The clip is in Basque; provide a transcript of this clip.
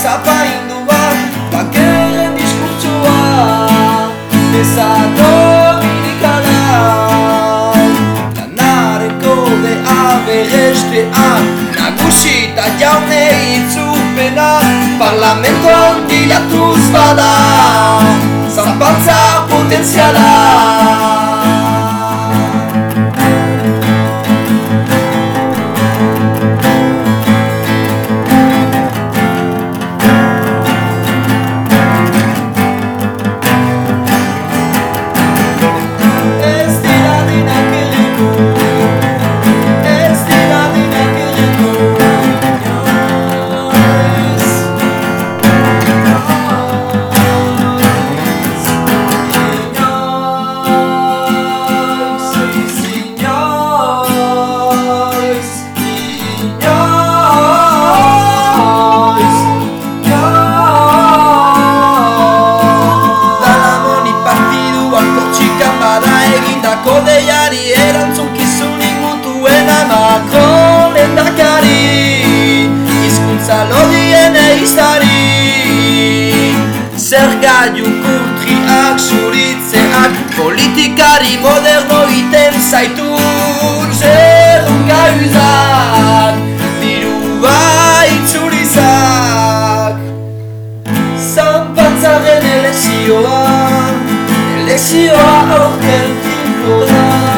Sapa indoa, qua quell'e di scultura, che saotica leal. La narco de ave reste a, na cusita jawne zaitun zerrun gauzak Diru baitzurizak Zampatzaren elezioa Elezioa aurkeltiko da.